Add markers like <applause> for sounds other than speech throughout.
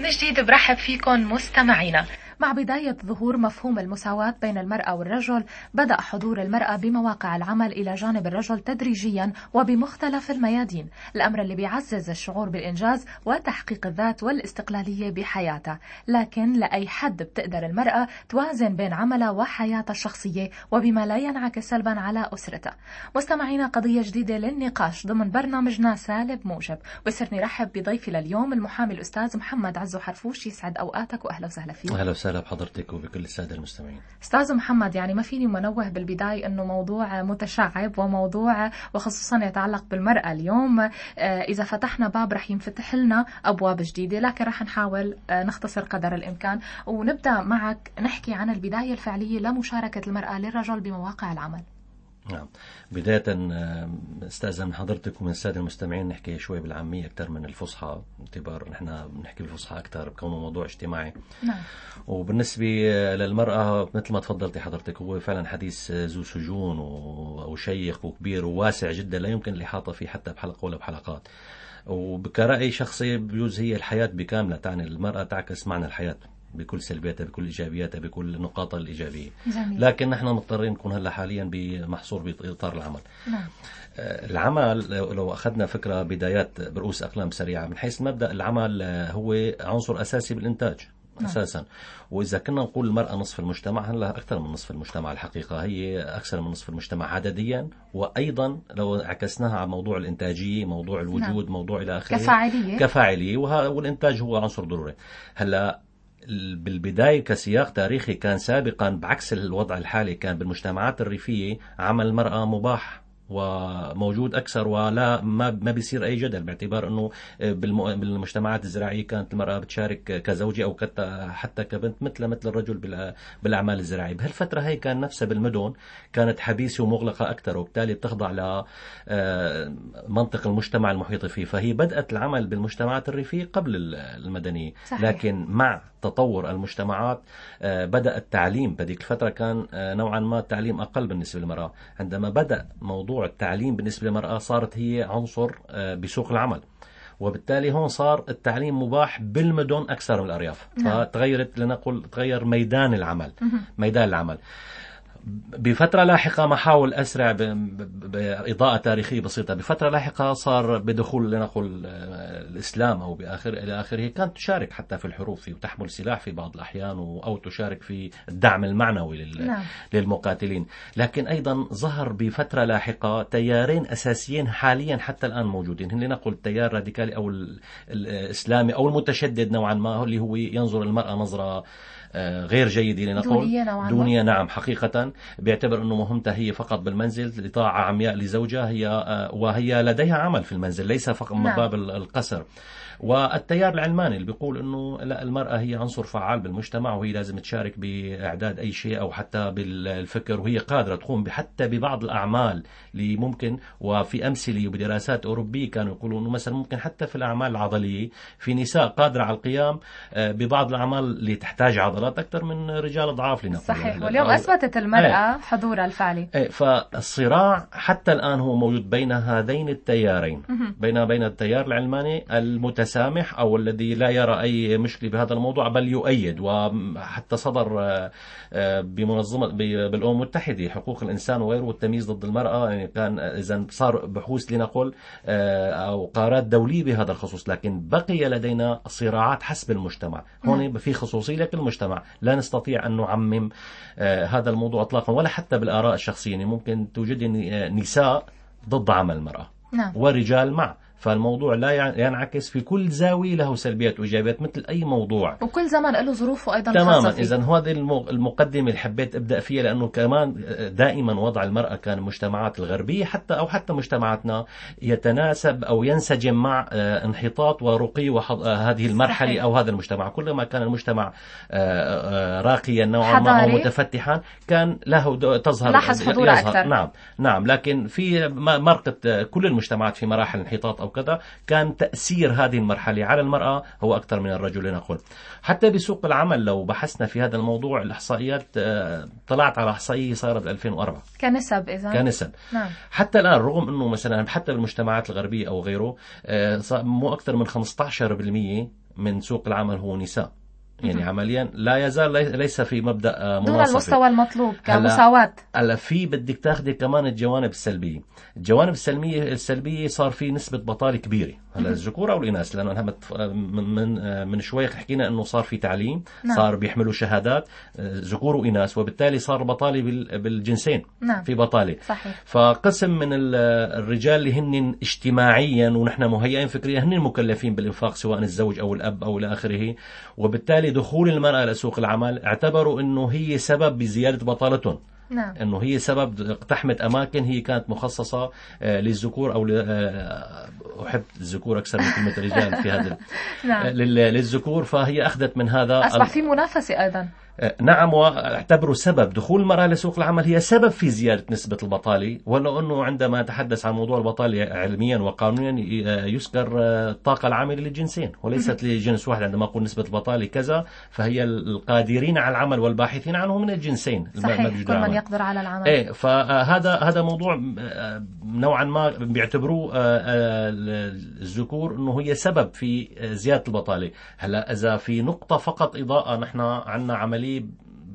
من جديد برحب فيكم مستمعينا. مع بداية ظهور مفهوم المساواة بين المرأة والرجل بدأ حضور المرأة بمواقع العمل إلى جانب الرجل تدريجيا وبمختلف الميادين الأمر اللي بيعزز الشعور بالإنجاز وتحقيق الذات والاستقلالية بحياتها لكن لأي حد بتقدر المرأة توازن بين عملها وحياتها الشخصية وبما لا ينعكس سلبا على أسرتها مستمعينا قضية جديدة للنقاش ضمن برنامجنا سالب موجب. ويسرني رحب بضيفي لليوم المحامي الأستاذ محمد عزو حرفوش يسعد أوقاتك وأهلا وسهلا فيك. أهلا وسهلا. بحضرتك وبكل السادة المستمعين. أستاذ محمد يعني ما فيني منوه بالبداية إنه موضوع متشعب وموضوع وخصوصا يتعلق بالمرأة اليوم آه، إذا فتحنا باب رح ينفتح لنا أبواب جديدة لكن رح نحاول آه، نختصر قدر الإمكان ونبدأ معك نحكي عن البداية الفعلية لمشاركة المرأة للرجل بمواقع العمل. نعم. بداية استأذن من حضرتك ومن السادة المستمعين نحكي شوي بالعامية أكثر من الفصحى باعتبار نحن بنحكي بالفصحى أكثر بكونه موضوع اجتماعي. نعم. وبالنسبة للمرأة مثل ما تفضلتي حضرتك هو فعلا حديث ذو سجون وشيق وكبير وواسع جدا لا يمكن الإحاطة فيه حتى بحلقة ولا بحلقات. وكرأي شخصي بيجوز هي الحياة بكاملة تعني المرأة تعكس معنى الحياة. بكل سلبياتها بكل إيجابياتها بكل نقاطها الإيجابية. جميل. لكن نحن مضطرين نكون هلا حاليا بمحصور بإطار العمل. نعم. آه، العمل لو أخذنا فكرة بدايات برؤوس أقلام سريعة من حيث مبدأ العمل هو عنصر أساسي بالإنتاج نعم. أساسا. وإذا كنا نقول المرأة نصف المجتمع هلا أكثر من نصف المجتمع الحقيقة. هي أكثر من نصف المجتمع عدديا. وأيضا لو عكسناها على موضوع الإنتاجية موضوع الوجود موضوع إلى آخره. كفاعلية. كفاعلية. والإنتاج هو عنصر ضروري. هلا بالبداية كسياق تاريخي كان سابقا بعكس الوضع الحالي كان بالمجتمعات الريفية عمل المرأة مباح وموجود أكثر ولا ما ما بيصير أي جدل باعتبار إنه بالم- بالمجتمعات الزراعية كانت المرأة بتشارك كزوجة أو حتى كبنت مثل مثل الرجل بال- بالأعمال الزراعية. بهالفترة هي كان نفسها بالمدن كانت حبيسة ومغلقة أكثر وبالتالي بتخضع ل آه، منطق المجتمع المحيط فيه. فهي بدأت العمل بالمجتمعات الريفية قبل ال- المدنية. صحيح. لكن مع تطور المجتمعات آه، بدأ التعليم. بهذيك الفترة كان آه، نوعا ما التعليم أقل بالنسبة للمرأة. عندما بدأ موضوع التعليم بالنسبة للمرأة صارت هي عنصر آه، بسوق العمل. وبالتالي هون صار التعليم مباح بالمدن أكثر من الأرياف. نعم. فتغيرت لنقل تغير ميدان العمل. ميدان العمل. بفترة لاحقة ما حاول أسرع بإضاءة تاريخية بسيطة. بفترة لاحقة صار بدخول لنقل آه، الإسلام أو بآخر إلى آخره. كانت تشارك حتى في الحروب في وتحمل سلاح في بعض الأحيان أو تشارك في الدعم المعنوي لل- نعم. للمقاتلين. لكن أيضا ظهر بفترة لاحقة تيارين أساسيين حاليا حتى الآن موجودين. هن لنقل التيار الراديكالي أو ال- الإسلامي أو المتشدد نوعا ما اللي هو ينظر المرأة نظرة غير جيدة لنقل دونية نوعا ما. دونية نعم حقيقة بيعتبر أنه مهمتها هي فقط بالمنزل لطاعة عمياء لزوجها هي آه، وهي لديها عمل في المنزل ليس فقط من نعم. باب ال- القصر والتيار العلماني اللي بيقول إنه لا المرأة هي عنصر فعال بالمجتمع وهي لازم تشارك بإعداد أي شيء أو حتى بالفكر وهي قادرة تقوم حتى ببعض الأعمال اللي ممكن وفي أمثلة وبدراسات أوروبية كانوا يقولوا إنه مثلا ممكن حتى في الأعمال العضلية في نساء قادرة على القيام آه، ببعض الأعمال اللي تحتاج عضلات أكثر من رجال ضعاف لنقول صحيح. واليوم أثبتت المرأة حضورها الفعلي إيه، فالصراع حتى الآن هو موجود بين هذين التيارين. بين بين التيار العلماني المتسامح أو الذي لا يرى أي مشكلة بهذا الموضوع بل يؤيد. وحتى صدر آه، آه، بمنظمة بالأمم المتحدة حقوق الإنسان وغيره والتمييز ضد المرأة. يعني كان إذا صار بحوث لنقل آه، أو قرارات دولية بهذا الخصوص. لكن بقي لدينا صراعات حسب المجتمع. هون في خصوصية لكل المجتمع. لا نستطيع أن نعمم آه، هذا الموضوع اطلاقا ولا حتى بالآراء الشخصية. يعني ممكن توجد نساء ضد عمل المرأة. نعم. ورجال مع. فالموضوع لا ينعكس في كل زاوية له سلبيات وإيجابيات مثل أي موضوع. وكل زمن له ظروفه خاصة تماما. اذا هذه المقدمة اللي حبيت أبدأ فيها لأنه كمان دائما وضع المرأة كان المجتمعات الغربية حتى أو حتى مجتمعاتنا يتناسب أو ينسجم مع آه، انحطاط ورقي وحض... آه، هذه المرحلة صحيح. أو هذا المجتمع. كلما كان المجتمع آه، راقيا نوعا ما حضاري. متفتحا كان له تظهر لاحظ يظهر- أكثر. نعم. نعم. لكن في مرقة كل المجتمعات في مراحل انحطاط أو كذا كان تأثير هذه المرحلة على المرأة هو أكثر من الرجل لنقول حتى بسوق العمل لو بحثنا في هذا الموضوع الإحصائيات آه، طلعت على إحصائية صارت 2004 كنسب إذا؟ كنسب نعم. حتى الآن رغم إنه مثلا حتى بالمجتمعات الغربية أو غيره آه، مو أكثر من 15% من سوق العمل هو نساء. يعني عمليا لا يزال ليس في مبدأ آه، مناصفة. دون المستوى المطلوب كمساواة. هلا في بدك تاخذي كمان الجوانب السلبية. الجوانب السلبيه السلبية صار في نسبة بطالة كبيرة. هلا الذكور أو الإناث لأنه من من من شوي حكينا إنه صار في تعليم نعم. صار بيحملوا شهادات ذكور وإناث وبالتالي صار بطالة بالجنسين نعم. في بطالة صحيح. فقسم من الرجال اللي هن اجتماعيا ونحن مهيئين فكريا هن المكلفين بالإنفاق سواء الزوج أو الأب أو إلى آخره وبالتالي دخول المرأة لسوق العمل اعتبروا إنه هي سبب بزيادة بطالتهم نعم. إنه هي سبب اقتحمت أماكن هي كانت مخصصة آه، للذكور أو آه، أحب الذكور أكثر من كلمة الرجال في هذا <laughs> نعم. للذكور فهي أخذت من هذا أصبح في منافسة أيضا نعم واعتبروا سبب دخول المرأة لسوق العمل هي سبب في زيادة نسبة البطالة ولو أنه عندما نتحدث عن موضوع البطالة علميا وقانونيا يذكر الطاقة العاملة للجنسين وليست لجنس واحد. عندما أقول نسبة البطالة كذا فهي القادرين على العمل والباحثين عنه من الجنسين. صحيح كل من يقدر على العمل. إيه فهذا هذا موضوع نوعا ما بيعتبروه الذكور أنه هي سبب في زيادة البطالة. هلا إذا في نقطة فقط إضاءة نحن عندنا عمليه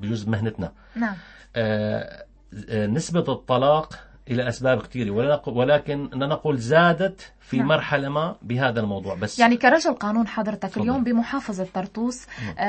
بجزء مهنتنا. نعم. آه, آه، نسبة الطلاق إلى أسباب كثيرة. ولكن نقول زادت في نعم. مرحلة ما بهذا الموضوع. بس يعني كرجل قانون حضرتك فضل. اليوم بمحافظة طرطوس آه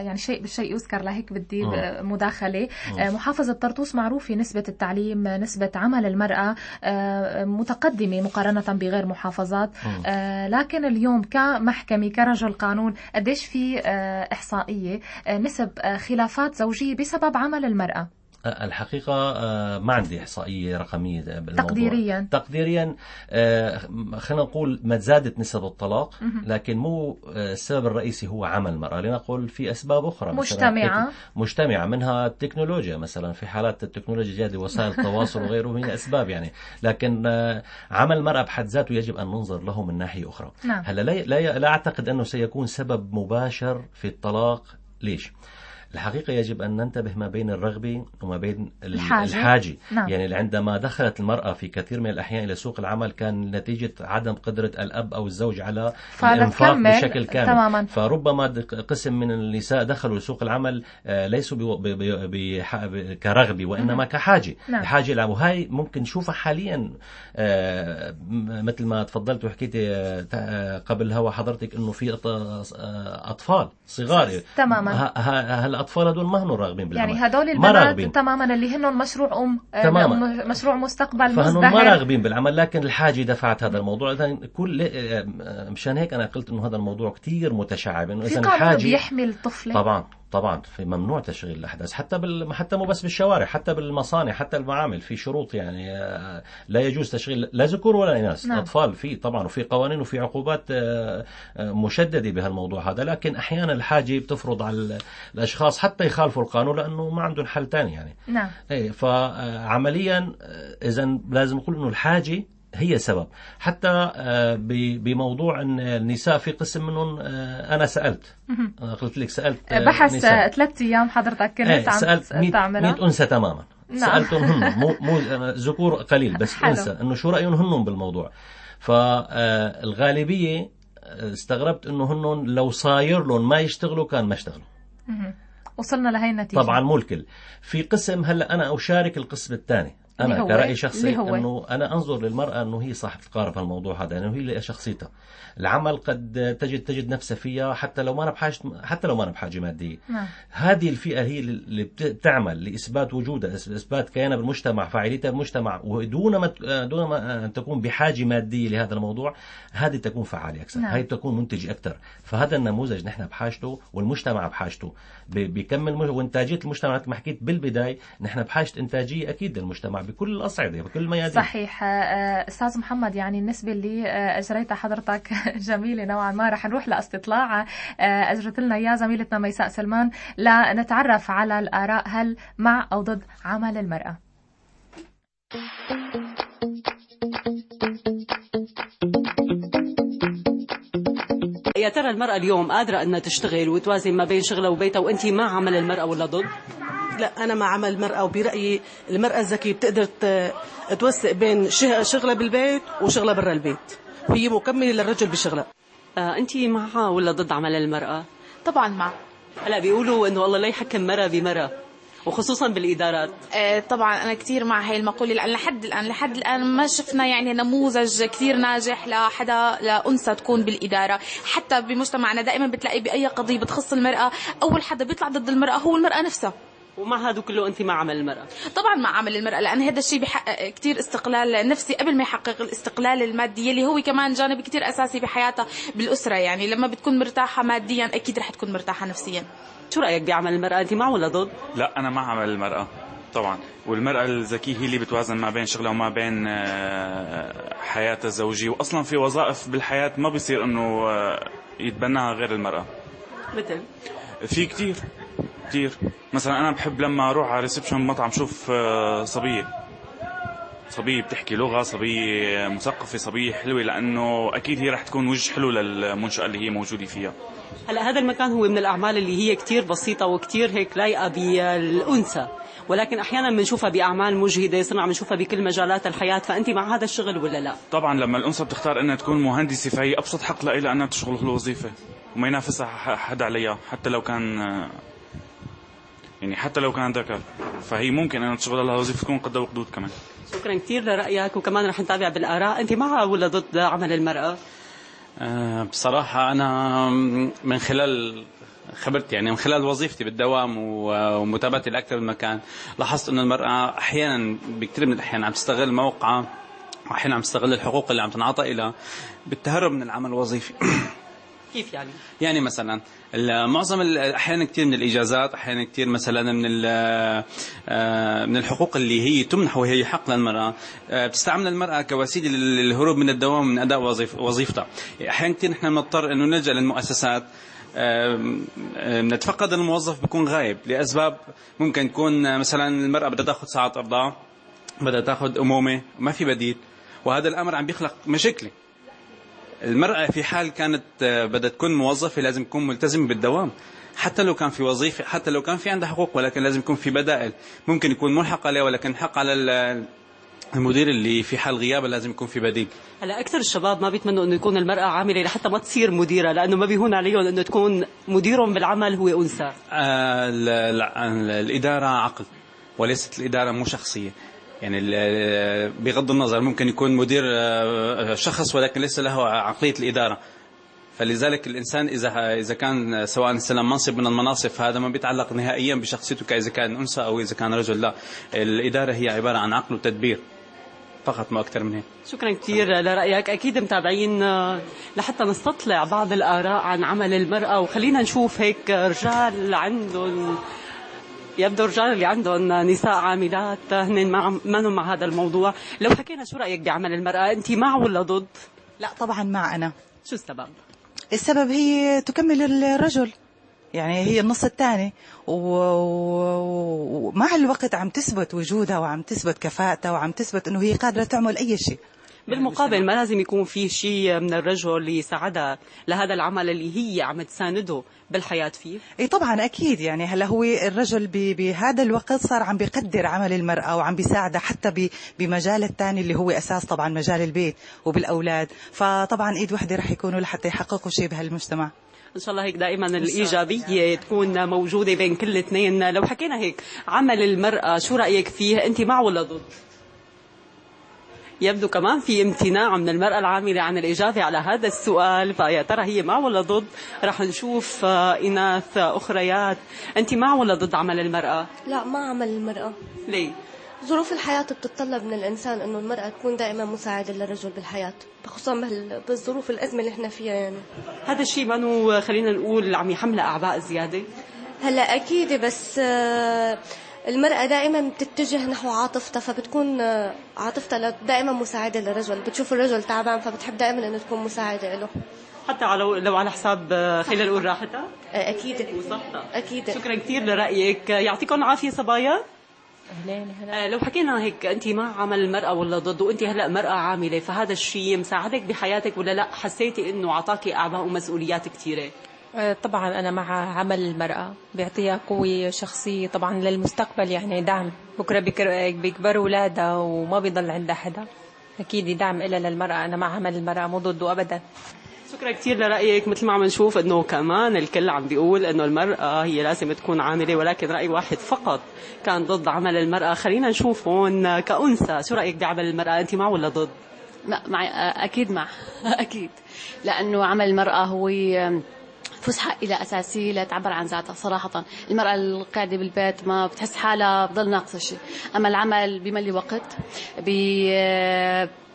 يعني شيء بالشيء يذكر لهيك بدي مداخلة. آه محافظة طرطوس معروفة نسبة التعليم نسبة عمل المرأة آه متقدمة مقارنة بغير محافظات. آه لكن اليوم كمحكمة كرجل قانون قديش في آه إحصائية آه نسب آه خلافات زوجية بسبب عمل المرأة؟ الحقيقة آه، ما عندي إحصائية رقمية بالموضوع. تقديريا. تقديريا آه، خلينا نقول ما زادت نسب الطلاق لكن مو آه، السبب الرئيسي هو عمل المرأة لنقول في أسباب أخرى مجتمعة. مجتمعة منها التكنولوجيا. مثلا في حالات التكنولوجيا جاد وسائل التواصل وغيره من أسباب يعني. لكن عمل المرأة بحد ذاته يجب أن ننظر له من ناحية أخرى. نعم. هلا لا, لا أعتقد أنه سيكون سبب مباشر في الطلاق. ليش؟ الحقيقة يجب أن ننتبه ما بين الرغبة وما بين الحاجة, الحاجة. نعم. يعني عندما دخلت المرأة في كثير من الأحيان إلى سوق العمل كان نتيجة عدم قدرة الأب أو الزوج على الإنفاق بشكل كامل تماما. فربما قسم من النساء دخلوا لسوق العمل آه، ليسوا بي بي بي كرغبة وإنما كحاجة نعم. الحاجة لها وهي ممكن نشوفها حاليا آه، مثل ما تفضلت وحكيتي آه، قبل الهوا حضرتك إنه في أطفال صغار تماما هالاطفال هدول ما هن راغبين بالعمل. يعني هدول البنات تماما اللي هن مشروع أم آه، تماما. مشروع مستقبل فهن ما راغبين بالعمل لكن الحاجة دفعت هذا الموضوع اذا كل مشان هيك أنا قلت إنه هذا الموضوع كثير متشعب إنه اذا الحاجة بيحمي الطفله طبعا. طبعا في ممنوع تشغيل الأحداث حتى بال... حتى مو بس بالشوارع حتى بالمصانع حتى المعامل في شروط يعني آه، لا يجوز تشغيل لا ذكور ولا إناث نعم. أطفال في طبعا وفي قوانين وفي عقوبات آه، آه، مشددة بهالموضوع هذا لكن أحيانا الحاجة بتفرض على الأشخاص حتى يخالفوا القانون لأنه ما عندهم حل ثاني يعني نعم إيه فعمليا اذا لازم نقول إنه الحاجة هي سبب. حتى آه، بموضوع إن النساء في قسم منهم آه، أنا سألت. أنا قلت لك سألت آه، بحث ثلاث أيام حضرتك كنت إيه عم سألت 100 أنثى تماما. نعم. سألتهم هن مو <laughs> مو ذكور قليل بس أنثى. إنه شو رأيهم هن بالموضوع؟ فالغالبيه استغربت إنه هن لو صاير لهم ما يشتغلوا كان ما اشتغلوا. وصلنا لهي النتيجة. طبعا مو الكل. في قسم هلأ أنا أشارك القسم الثاني. أنا كراي شخصي أنه أنا أنظر للمرأة أنه هي صاحبه قرار في الموضوع هذا انه هي شخصيتها. العمل قد تجد تجد نفسها فيها حتى لو ما أنا بحاجه حتى لو ما أنا بحاجة مادية. نعم. هذه الفئة هي اللي بتعمل لإثبات وجودها إثبات كيانها بالمجتمع فاعليتها بالمجتمع ودون ما دون ما تكون بحاجة مادية لهذا الموضوع هذه تكون فعالة أكثر. نعم. هي تكون منتجة أكثر. فهذا النموذج نحن بحاجته والمجتمع بحاجته. بيكمل وإنتاجية المجتمع ما حكيت بالبداية نحن بحاجة إنتاجية أكيد للمجتمع. بكل الأصعدة بكل الميادين. صحيح. آه، أستاذ محمد يعني النسبة اللي آه، أجريتها حضرتك <laughs> جميلة نوعا ما. رح نروح لأستطلاع. آه، أجرت لنا إياه زميلتنا ميساء سلمان. لنتعرف على الآراء هل مع أو ضد عمل المرأة؟ يا ترى المرأة اليوم قادرة أنها تشتغل وتوازن ما بين شغلها وبيتها وأنت مع عمل المرأة ولا ضد؟ لا أنا مع عمل المرأة وبرأيي المرأة الذكية بتقدر توثق بين شغلها بالبيت وشغلها برا البيت. وهي مكملة للرجل بشغلها آه انت مع ولا ضد عمل المرأة؟ طبعا مع. هلا بيقولوا إنه الله لا يحكم مرة بمرة وخصوصا بالإدارات. آه، طبعا أنا كثير مع هاي المقولة لأن لحد الان لحد الآن ما شفنا يعني نموذج كثير ناجح لحدا لانثى تكون بالإدارة. حتى بمجتمعنا دائما بتلاقي بأي قضية بتخص المرأة أول حدا بيطلع ضد المرأة هو المرأة نفسها. ومع هذا كله أنت مع عمل المرأة. طبعا مع عمل المرأة لأن هذا الشيء بيحقق كثير استقلال نفسي قبل ما يحقق الاستقلال المادي اللي هو كمان جانب كثير أساسي بحياتها بالأسرة. يعني لما بتكون مرتاحة ماديا أكيد رح تكون مرتاحة نفسيا. شو رأيك بعمل المرأة؟ أنت مع ولا ضد؟ لا أنا مع عمل المرأة طبعا. والمرأة الذكية هي اللي بتوازن ما بين شغلها وما بين آه، حياتها الزوجية. وأصلا في وظائف بالحياة ما بيصير إنه آه، يتبناها غير المرأة. مثل؟ في كتير. كتير مثلا أنا بحب لما أروح على ريسبشن مطعم شوف آه، صبية. صبية بتحكي لغة صبية مثقفة صبية حلوة لأنه أكيد هي رح تكون وجه حلو للمنشأة اللي هي موجودة فيها. هلأ هذا المكان هو من الأعمال اللي هي كتير بسيطة وكتير هيك لايقة بالأنثى. ولكن أحيانا بنشوفها بأعمال مجهدة صرنا عم نشوفها بكل مجالات الحياة. فأنت مع هذا الشغل ولا لا؟ طبعا لما الأنثى بتختار إنها تكون مهندسة فهي أبسط حق لها إنها تشتغل الوظيفة وما ينافسها حدا عليها حتى لو كان آه، يعني حتى لو كان ذكر فهي ممكن انها تشتغل لها وظيفه تكون قد وقدود كمان. شكرا كثير لرأيك وكمان رح نتابع بالآراء. أنت مع ولا ضد عمل المرأة؟ آه، بصراحة أنا من خلال خبرتي يعني من خلال وظيفتي بالدوام ومتابعتي لأكثر من مكان لاحظت أن المرأة أحيانا بكثير من الأحيان عم تستغل موقعها وأحيانا عم تستغل الحقوق اللي عم تنعطى لها بالتهرب من العمل الوظيفي. <clears throat> كيف يعني؟ يعني مثلا معظم أحيانا كثير من الإجازات أحيانا كثير مثلا من آه، من الحقوق اللي هي تمنح وهي حق للمرأة. آه، بتستعمل المرأة كوسيلة لل- للهروب من الدوام من أداء وظيف وظيفتها. أحيانا كثير نحن بنضطر إنه نلجأ للمؤسسات. نتفقد الموظف بيكون غايب لأسباب ممكن تكون آه، مثلا المرأة بدها تاخذ ساعات ارضاع بدها تاخذ أمومة وما في بديل. وهذا الأمر عم بيخلق مشكله المرأة في حال كانت آه، بدها تكون موظفة لازم تكون ملتزمة بالدوام. حتى لو كان في وظيفة حتى لو كان في عندها حقوق ولكن لازم يكون في بدائل. ممكن يكون ملحق عليها ولكن حق على ال- المدير اللي في حال غيابة لازم يكون في بديل. هلا أكثر الشباب ما بيتمنوا إنه يكون المرأة عاملة لحتى ما تصير مديرة لأنه ما بيهون عليهم إنه تكون مديرهم بالعمل هو أنثى. آه، لا، ال- الإدارة عقل وليست الإدارة مو شخصية. يعني بغض النظر ممكن يكون مدير آه، شخص ولكن ليس له عقلية الإدارة. فلذلك الإنسان إذا إذا كان سواء استلم منصب من المناصب فهذا ما بيتعلق نهائيا بشخصيته كإذا كان أنثى أو إذا كان رجل. لا الإدارة هي عبارة عن عقل وتدبير فقط ما أكثر من هيك. شكرا كثير لرايك أكيد متابعين آه، لحتى نستطلع بعض الآراء عن عمل المرأة. وخلينا نشوف هيك رجال عندهم يبدو الرجال اللي عندهم نساء عاملات هن مع منهم مع هذا الموضوع. لو حكينا شو رأيك بعمل المرأة؟ أنت مع ولا ضد؟ لا طبعا مع أنا. شو السبب؟ السبب هي تكمل الرجل. يعني هي النص الثاني. ومع الوقت عم تثبت وجودها وعم تثبت كفاءتها وعم تثبت إنه هي قادرة تعمل أي شيء. بالمقابل ما لازم يكون في شيء من الرجل اللي يساعدها لهذا العمل اللي هي عم تسانده بالحياة فيه؟ إي طبعا أكيد. يعني هلأ هو الرجل بهذا الوقت صار عم بيقدر عمل المرأة وعم بيساعدها حتى بمجال الثاني اللي هو أساس طبعا مجال البيت وبالأولاد. فطبعا إيد وحدة رح يكونوا لحتى يحققوا شيء بهالمجتمع. إن شاء الله هيك دائما الإيجابية تكون موجودة بين كل اثنين. لو حكينا هيك عمل المرأة شو رأيك فيه؟ أنت مع ولا ضد؟ يبدو كمان في امتناع من المرأة العاملة عن الإجابة على هذا السؤال. فيا ترى هي مع ولا ضد؟ رح نشوف آه، إناث أخريات. أنت مع ولا ضد عمل المرأة؟ لا ما عمل المرأة. ليه؟ ظروف الحياة بتتطلب من الإنسان إنه المرأة تكون دائما مساعدة للرجل بالحياة خصوصا بالظروف الأزمة اللي إحنا فيها يعني. هذا الشيء منو خلينا نقول عم يحملها أعباء زيادة؟ هلأ أكيد بس آه، المرأة دائما بتتجه نحو عاطفتها فبتكون آه، عاطفتها ل- دائما مساعدة للرجل بتشوف الرجل تعبان فبتحب دائما إنه تكون مساعدة له. حتى لو لو على حساب آه، خلينا نقول راحتها؟ آه، أكيد. وصحتها. أكيد. شكرا كثير لرأيك. يعطيكم العافية صبايا. آه، لو حكينا هيك انت مع عمل المرأة ولا ضد وانت هلأ مرأة عاملة فهذا الشيء مساعدك بحياتك ولا لأ؟ حسيتي إنه أعطاكي أعباء ومسؤوليات كثيرة؟ طبعا أنا مع عمل المرأة بيعطيها قوة شخصية طبعا للمستقبل يعني دعم. بكرة بيكبروا أولادها وما بيضل عندها حدا أكيد دعم إلها للمرأة. أنا مع عمل المرأة مو ضده أبدا. شكرا كثير لرأيك. مثل ما عم نشوف إنه كمان الكل عم بيقول إنه المرأة هي لازم تكون عاملة ولكن رأي واحد فقط كان ضد عمل المرأة. خلينا نشوف هون كأنثى. شو رأيك بعمل المرأة؟ أنت مع ولا ضد؟ لا مع أكيد مع. <laughs> أكيد. لأنه عمل المرأة هو فسحة إلى أساسية لتعبر عن ذاتها. صراحة المرأة القاعدة بالبيت ما بتحس حالها بضل ناقصة شيء. أما العمل بملي وقت بي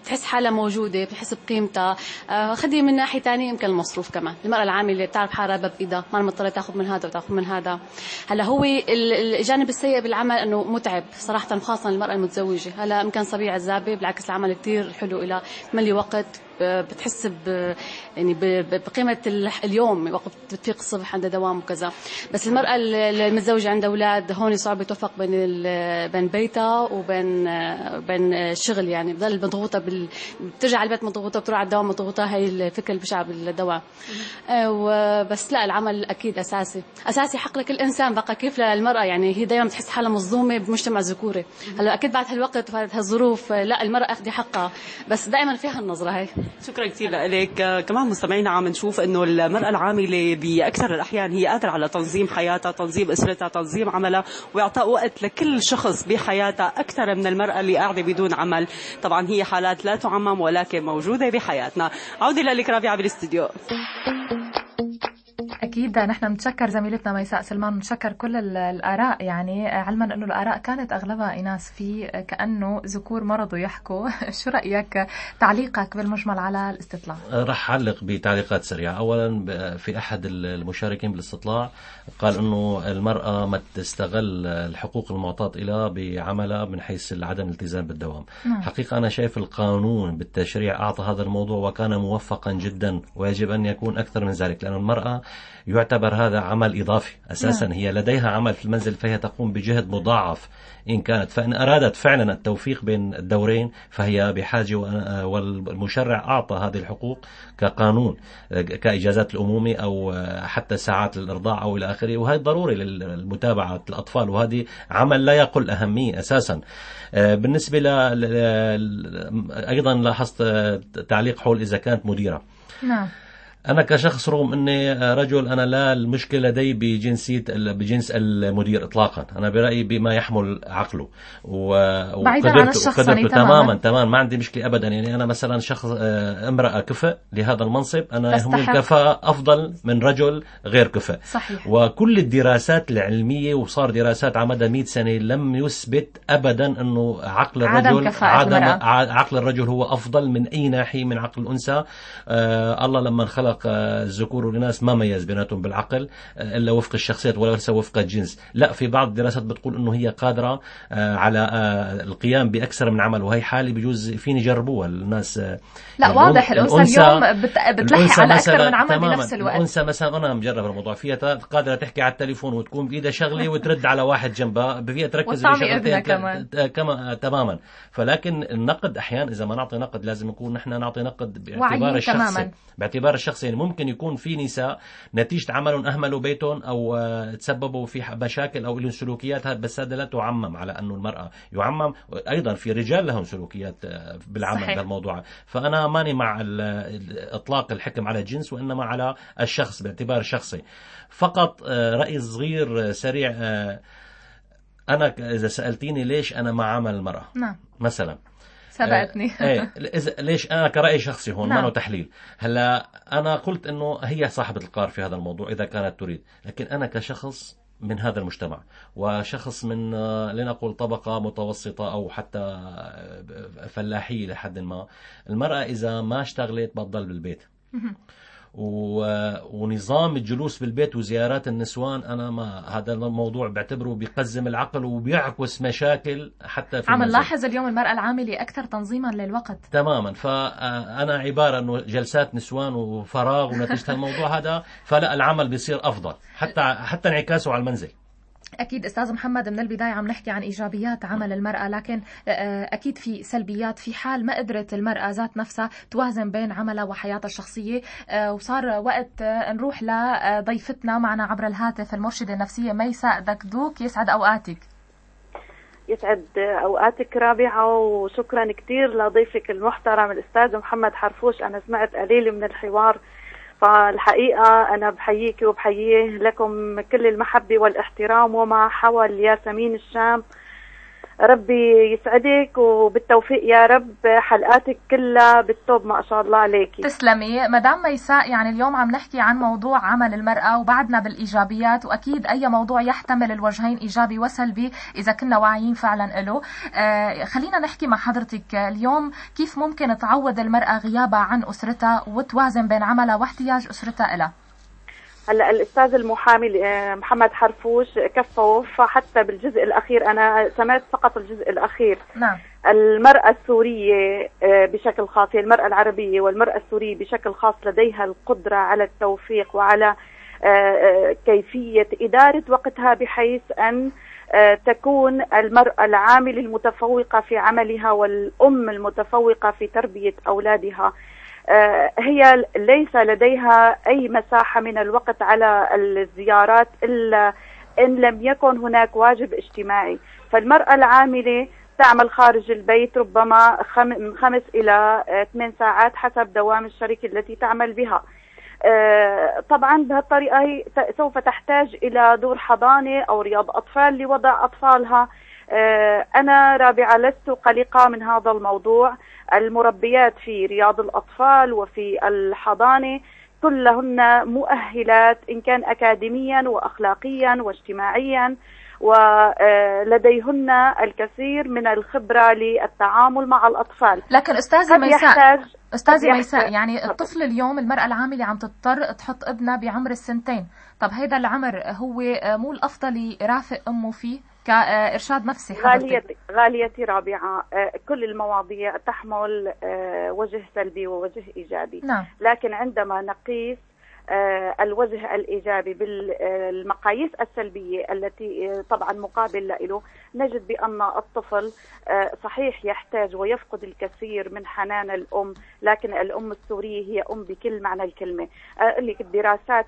بتحس حالها موجودة بتحس بقيمتها. آه، خدي من ناحية ثانية يمكن المصروف كمان. المرأة العاملة بتعرف حالها بإيدها ما مضطرة تاخذ من هذا وتاخذ من هذا. هلا هو الجانب السيء بالعمل إنه متعب صراحة خاصة المرأة المتزوجة. هلا إن كان صبي عزابة بالعكس العمل كثير حلو إلى ملي وقت بتحس ب يعني بقيمة اليوم وقت بتفيق الصبح عندها دوام وكذا. بس المرأة المتزوجه عندها أولاد هون صعب توفق بين بين بيتها وبين بين الشغل يعني. بضل مضغوطة بال... بترجع على البيت مضغوطة بتروح على الدوام مضغوطة. هي الفكرة البشعه بالدوام وبس لا العمل أكيد أساسي. أساسي حق لكل انسان بقى. كيف للمراه يعني هي دائما بتحس حالها مظلومة بمجتمع ذكوري. هلأ أكيد بعد هالوقت وبعد هالظروف لا المرأة أخذي حقها. بس دائما فيها النظرة هي شكرا كثير لك. كمان مستمعينا عم نشوف إنه المرأة العاملة بأكثر الأحيان هي قادرة على تنظيم حياتها تنظيم أسرتها تنظيم عملها واعطاء وقت لكل شخص بحياتها أكثر من المرأة اللي قاعدة بدون عمل. طبعا هي حالات لا تعمم ولكن موجودة بحياتنا. عودة لك رابعة بالاستديو أكيد نحن بنتشكر زميلتنا ميساء سلمان بنتشكر كل الآراء. يعني علما أنه الآراء كانت أغلبها إناث في كأنه ذكور مرضوا يحكوا. <laughs> شو رأيك؟ تعليقك بالمجمل على الاستطلاع. راح أعلق بتعليقات سريعة. أولا في أحد المشاركين بالاستطلاع قال أنه المرأة ما تستغل الحقوق المعطاة إلى بعملها من حيث عدم الالتزام بالدوام. نعم. حقيقة أنا شايف القانون بالتشريع أعطى هذا الموضوع وكان موفقا جدا ويجب أن يكون أكثر من ذلك لأن المرأة يعتبر هذا عمل إضافي. أساسا نعم. هي لديها عمل في المنزل فهي تقوم بجهد مضاعف. إن كانت فإن أرادت فعلا التوفيق بين الدورين فهي بحاجة والمشرع أعطى هذه الحقوق كقانون كإجازات الأمومة أو حتى ساعات الإرضاع أو إلى آخره. وهذا ضروري للمتابعة الأطفال وهذه عمل لا يقل أهمية أساسا. بالنسبة ل أيضا لاحظت تعليق حول إذا كانت مديرة. نعم. أنا كشخص رغم أني رجل أنا لا المشكلة لدي بجنسية بجنس المدير إطلاقا. أنا برأيي بما يحمل عقله. وقدرته وقدرته تماما. تماما ما عندي مشكلة أبدا. يعني أنا مثلا شخص آه، امرأة كفء لهذا المنصب أنا يهمني الكفاءة أفضل من رجل غير كفء. صحيح. وكل الدراسات العلمية وصار دراسات على مدى 100 سنة لم يثبت أبدا أنه عقل الرجل عدم, عدم عقل الرجل هو أفضل من أي ناحية من عقل الأنثى. آه الله لما خلق خلق الذكور والإناث ما ميز بيناتهم بالعقل آه، إلا وفق الشخصيات وليس وفق الجنس. لا في بعض الدراسات بتقول أنه هي قادرة آه، على آه، القيام بأكثر من عمل وهي حالة بجوز فين يجربوها الناس لا يعني واضح الأنثى اليوم بتلحي على أكثر من عمل بنفس الوقت. الأنثى مثلا أنا مجرب الموضوع فيها قادرة تحكي على التليفون وتكون بإيدها شغلة <laughs> وترد على واحد جنبها فيها تركز بشغلتين كمان. كما تماما. فلكن النقد أحيانا إذا ما نعطي نقد لازم نكون نحن نعطي نقد باعتبار الشخصي. باعتبار الشخصي يعني ممكن يكون في نساء نتيجة عملهم أهملوا بيتهم أو آه، تسببوا في مشاكل أو لهم سلوكيات بس هذا لا تعمم على أنه المرأة يعمم. أيضا في رجال لهم سلوكيات آه، بالعمل صحيح. بالموضوع. فأنا ماني مع إطلاق الحكم على الجنس وإنما على الشخص باعتبار شخصي. فقط آه، رأي صغير سريع أنا إذا سألتيني ليش أنا مع عمل المرأة؟ نعم. مثلا. سبقتني إيه ليش أنا كراي شخصي هون نعم. ما تحليل. هلا أنا قلت إنه هي صاحبة القرار في هذا الموضوع إذا كانت تريد. لكن أنا كشخص من هذا المجتمع وشخص من لنقل طبقة متوسطة أو حتى فلاحية لحد ما المرأة إذا ما اشتغلت بتضل بالبيت. ونظام الجلوس بالبيت وزيارات النسوان أنا ما هذا الموضوع بعتبره بيقزم العقل وبيعكس مشاكل حتى في عم نلاحظ اليوم المرأة العاملة أكثر تنظيما للوقت. تماما. فانا عبارة إنه جلسات نسوان وفراغ ونتيجة الموضوع هذا فلا العمل بيصير أفضل حتى حتى انعكاسه على المنزل. أكيد أستاذ محمد من البداية عم نحكي عن إيجابيات عمل المرأة لكن آه، آه، أكيد في سلبيات في حال ما قدرت المرأة ذات نفسها توازن بين عملها وحياتها الشخصية آه، وصار وقت نروح لضيفتنا معنا عبر الهاتف المرشدة النفسية ميساء دكدوك يسعد أوقاتك. يسعد أوقاتك رابعة وشكرا كثير لضيفك المحترم الأستاذ محمد حرفوش. أنا سمعت قليل من الحوار فالحقيقة أنا بحييك وبحييه لكم كل المحبة والاحترام وما حول ياسمين الشام. ربي يسعدك وبالتوفيق يا رب حلقاتك كلها بالتوب ما شاء الله عليكي تسلمي. مدام ميساء يعني اليوم عم نحكي عن موضوع عمل المرأة وبعدنا بالإيجابيات وأكيد أي موضوع يحتمل الوجهين إيجابي وسلبي إذا كنا واعيين فعلا له آه خلينا نحكي مع حضرتك اليوم كيف ممكن تعوض المرأة غيابها عن أسرتها وتوازن بين عملها واحتياج أسرتها لها هلا الأستاذ المحامي آه، محمد حرفوش كفى ووفى حتى بالجزء الأخير أنا سمعت فقط الجزء الأخير. نعم. المرأة السورية آه، بشكل خاص هي المرأة العربية والمرأة السورية بشكل خاص لديها القدرة على التوفيق وعلى آه، كيفية إدارة وقتها بحيث أن تكون المرأة العاملة المتفوقة في عملها والأم المتفوقة في تربية أولادها. هي ليس لديها أي مساحة من الوقت على الزيارات إلا إن لم يكن هناك واجب اجتماعي. فالمرأة العاملة تعمل خارج البيت ربما من خمس إلى آه، ثمان ساعات حسب دوام الشركة التي تعمل بها. آه، طبعا بهالطريقة هي سوف تحتاج إلى دور حضانة أو رياض أطفال لوضع أطفالها. أنا رابعة لست قلقة من هذا الموضوع. المربيات في رياض الأطفال وفي الحضانة كلهن مؤهلات إن كان أكاديميا وأخلاقيا واجتماعيا ولديهن الكثير من الخبرة للتعامل مع الأطفال. لكن أستاذة ميساء أستاذة ميساء يعني الطفل اليوم المرأة العاملة عم تضطر تحط ابنها بعمر السنتين. طب هذا العمر هو مو الأفضل يرافق أمه فيه؟ كإرشاد نفسي غاليتي, غاليتي رابعة. آه، كل المواضيع تحمل آه، وجه سلبي ووجه إيجابي. نعم. لكن عندما نقيس آه، الوجه الإيجابي بالمقاييس السلبية التي آه، طبعا مقابل له نجد بأن الطفل آه، صحيح يحتاج ويفقد الكثير من حنان الأم لكن الأم السورية هي أم بكل معنى الكلمة. لك الدراسات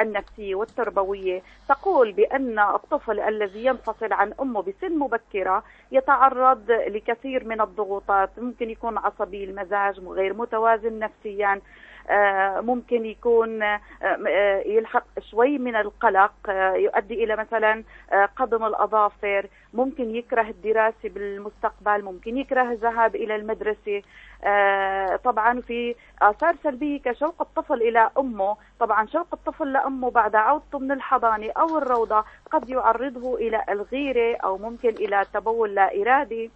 النفسية والتربوية تقول بأن الطفل الذي ينفصل عن أمه بسن مبكرة يتعرض لكثير من الضغوطات ممكن يكون عصبي المزاج غير متوازن نفسيا. آه، ممكن يكون آه، آه، يلحق شوي من القلق يؤدي إلى مثلا قضم الأظافر ممكن يكره الدراسة بالمستقبل ممكن يكره الذهاب إلى المدرسة. طبعا في آثار سلبية كشوق الطفل إلى أمه. طبعا شوق الطفل لأمه بعد عودته من الحضانة أو الروضة قد يعرضه إلى الغيرة أو ممكن إلى تبول لا إرادي.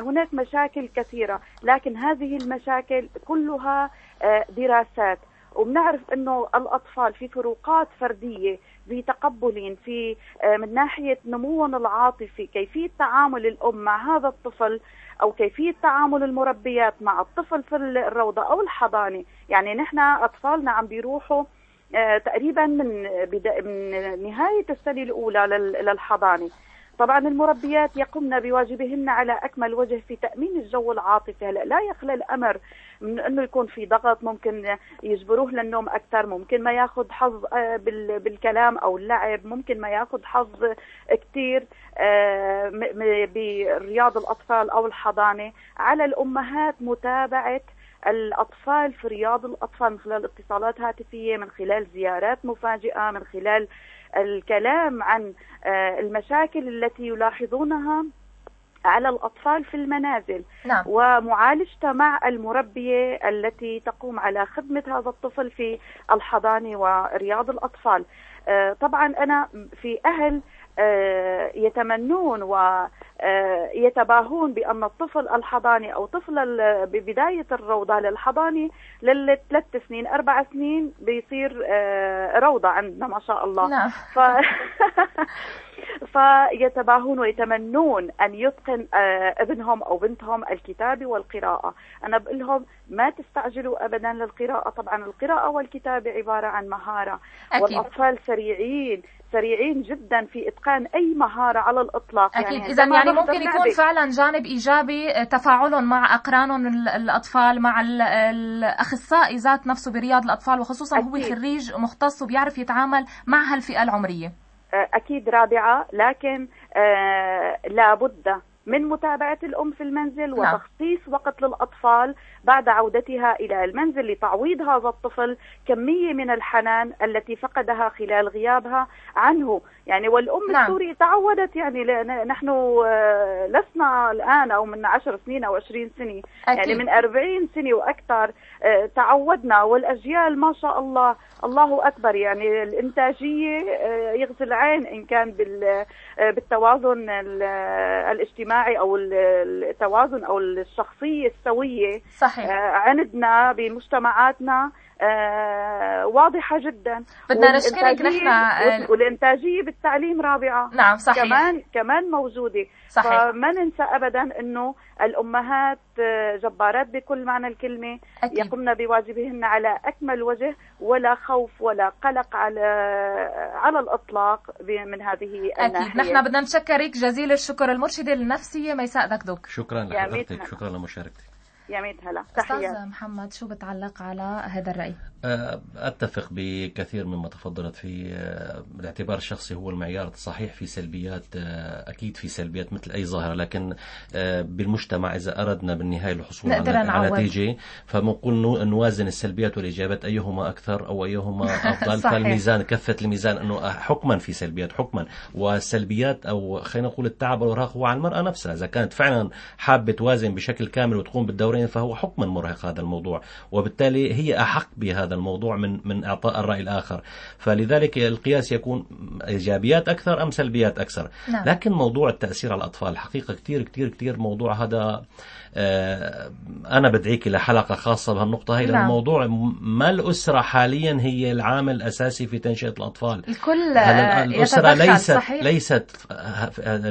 هناك مشاكل كثيرة لكن هذه المشاكل كلها آه، دراسات. وبنعرف إنه الأطفال في فروقات فردية في تقبل في آه، من ناحية نموهم العاطفي كيفية تعامل الأم مع هذا الطفل أو كيفية تعامل المربيات مع الطفل في الروضة أو الحضانة. يعني نحن أطفالنا عم بيروحوا آه، تقريبا من من نهاية السنة الأولى للحضانة. طبعا المربيات يقمن بواجبهن على أكمل وجه في تأمين الجو العاطفي. هلا لا يخلى الأمر من أنه يكون في ضغط ممكن يجبروه للنوم أكثر ممكن ما ياخذ حظ آه، بالكلام أو اللعب ممكن ما ياخذ حظ كثير آه، برياض الأطفال أو الحضانة. على الأمهات متابعة الأطفال في رياض الأطفال من خلال اتصالات هاتفية من خلال زيارات مفاجئة من خلال الكلام عن آه، المشاكل التي يلاحظونها على الأطفال في المنازل نعم. ومعالجته مع المربية التي تقوم على خدمة هذا الطفل في الحضانة ورياض الأطفال آه، طبعا أنا في أهل آه، يتمنون ويتباهون بأن الطفل الحضاني أو طفل ببداية الروضة للحضانة للثلاث سنين أربع سنين بيصير آه، روضة عندنا ما شاء الله نعم. ف... <laughs> فيتباهون ويتمنون أن يتقن آه، ابنهم أو بنتهم الكتابة والقراءة. أنا بقول لهم ما تستعجلوا أبدا للقراءة. طبعا القراءة والكتابة عبارة عن مهارة. أكيد. والأطفال سريعين سريعين جدا في إتقان أي مهارة على الإطلاق. أكيد. يعني اذا يعني ممكن يكون فعلا جانب إيجابي آه، تفاعلهم مع اقرانهم الأطفال مع الأخصائي ذات نفسه برياض الأطفال وخصوصا أكيد. هو خريج مختص وبيعرف يتعامل مع هالفئة العمرية. أكيد رابعة لكن آه لابد من متابعة الأم في المنزل نعم. وتخصيص وقت للأطفال بعد عودتها إلى المنزل لتعويض هذا الطفل كمية من الحنان التي فقدها خلال غيابها عنه يعني والأم نعم. السورية تعودت يعني نحن آه، لسنا الآن أو من عشر سنين أو عشرين سنة يعني أكيد. من أربعين سنة وأكثر آه، تعودنا والأجيال ما شاء الله الله أكبر يعني الإنتاجية آه، يغزي العين إن كان بال- بالتوازن ال- آه، الاجتماعي أو ال- التوازن أو الشخصية السوية صحيح. آه، عندنا بمجتمعاتنا آه، واضحة جدا. بدنا نشكرك نحن، آه، والإنتاجية بالتعليم رابعة. نعم صحيح. كمان كمان موجودة. صحيح. فما ننسى أبدا أنه الأمهات آه، جبارات بكل معنى الكلمة أكيد. يقمن بواجبهن على أكمل وجه ولا خوف ولا قلق على على الإطلاق ب- من هذه أكيد. الناحية. نحن بدنا نشكرك جزيل الشكر المرشدة النفسية ميساء دكدوك شكرا لحضرتك. شكرا لمشاركتك. يا ميت هلا تحيات أستاذ محمد شو بتعلق على هذا الرأي؟ أه، أتفق بكثير مما تفضلت في أه، الاعتبار الشخصي هو المعيار صحيح في سلبيات أه، أكيد في سلبيات مثل أي ظاهرة لكن بالمجتمع إذا أردنا بالنهاية الحصول نقدر على على. نتيجة فبنقول نو- نوازن السلبيات والإيجابات أيهما أكثر أو أيهما <laughs> أفضل صحيح. فالميزان كفة الميزان أنه حكما في سلبيات حكما والسلبيات أو خلينا نقول التعب والإرهاق هو على المرأة نفسها إذا كانت فعلا حابة توازن بشكل كامل وتقوم بالدورين فهو حكما مرهق هذا الموضوع وبالتالي هي أحق بهذا الموضوع من من إعطاء الرأي الآخر فلذلك القياس يكون إيجابيات أكثر أم سلبيات أكثر نعم. لكن موضوع التأثير على الأطفال حقيقة كتير كتير كتير موضوع هذا أنا بدعيك لحلقة خاصة بهالنقطة هي لأن نعم. الموضوع ما الأسرة حاليا هي العامل الأساسي في تنشئة الأطفال الكل آه، الأسرة ليست صحيح ليست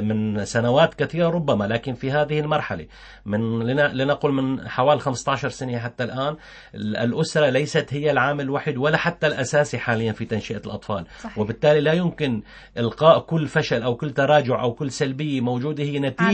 من سنوات كثيرة ربما لكن في هذه المرحلة من لن- لنقل من حوالي 15 سنة حتى الآن ال- الأسرة ليست هي العامل الوحيد ولا حتى الأساسي حاليا في تنشئة الأطفال صحيح. وبالتالي لا يمكن إلقاء كل فشل أو كل تراجع أو كل سلبية موجودة هي نتيجة.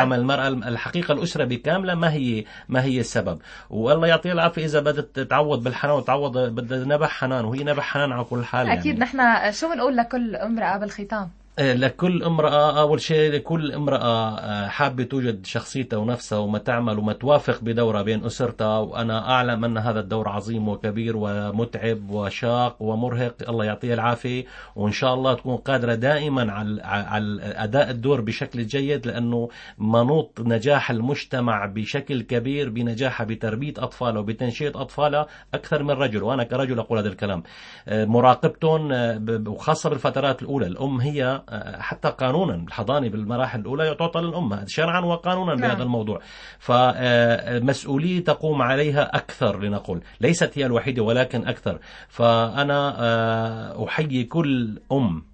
عمل المرأة الحقيقة الأسرة بكاملة ما هي ما هي السبب والله يعطيها العافية إذا بدت تتعوض بالحنان وتعوض بدها نبح حنان وهي نبح حنان على كل حال أكيد يعني. نحن شو بنقول لكل أمرأة بالختام؟ لكل امرأة أول شيء لكل امرأة آه، حابة توجد شخصيتها ونفسها وما تعمل وما توافق بدورها بين أسرتها وأنا أعلم أن هذا الدور عظيم وكبير ومتعب وشاق ومرهق. الله يعطيها العافية وإن شاء الله تكون قادرة دائما على على أداء الدور بشكل جيد لأنه منوط نجاح المجتمع بشكل كبير بنجاحها بتربية أطفالها وبتنشئة أطفالها أكثر من رجل. وأنا كرجل أقول هذا الكلام. آه، مراقبتهم وخاصة بالفترات الأولى الأم هي آه، حتى قانونا الحضانة بالمراحل الأولى تعطى للأم شرعا وقانونا نعم. بهذا الموضوع فمسؤولية تقوم عليها أكثر لنقل ليست هي الوحيدة ولكن أكثر فأنا آه، أحيي كل أم آه،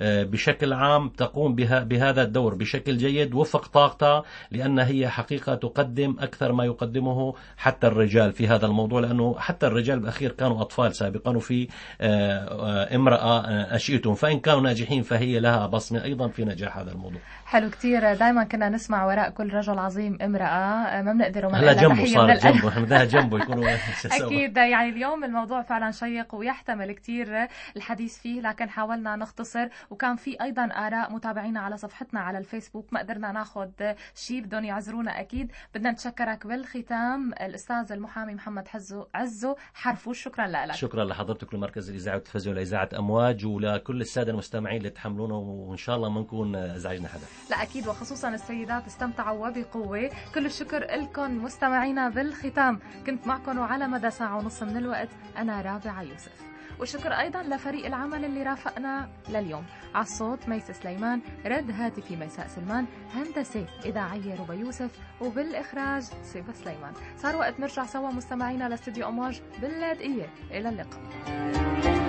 بشكل عام تقوم بها بهذا الدور بشكل جيد وفق طاقتها لأن هي حقيقة تقدم أكثر ما يقدمه حتى الرجال في هذا الموضوع لأنه حتى الرجال بالأخير كانوا أطفال سابقا وفي آه، آه، امرأة آه، أشئتهم فإن كانوا ناجحين فهي لها بصمة أيضا في نجاح هذا الموضوع. حلو كتير. دائما كنا نسمع وراء كل رجل عظيم امرأة. ما بنقدر وما هلا جنبه صار. جنبه. <laughs> إحنا جنبه سوا. أكيد. يعني اليوم الموضوع فعلا شيق ويحتمل كتير الحديث فيه لكن حاولنا نختصر. وكان في أيضا آراء متابعينا على صفحتنا على الفيسبوك. ما قدرنا ناخذ شيء بدهم يعذرونا أكيد. بدنا نتشكرك بالختام. الأستاذ المحامي محمد حزو عزو حرفوش شكرا لك. شكرا لحضرتك لمركز الإذاعة والتلفزيون لإذاعة أمواج. ولكل السادة المستمعين اللي تحملونا وإن شاء الله ما نكون أزعجنا حدا. لا أكيد وخصوصا السيدات استمتعوا وبقوة. كل الشكر لكم مستمعينا بالختام. كنت معكم وعلى مدى ساعة ونص من الوقت أنا رابعة يوسف. والشكر أيضا لفريق العمل اللي رافقنا لليوم. على الصوت ميس سليمان رد هاتفي ميساء سلمان هندسة إذاعية ربا يوسف وبالإخراج سيبا سليمان. صار وقت نرجع سوا مستمعينا لاستديو أمواج باللاذقية إلى اللقاء.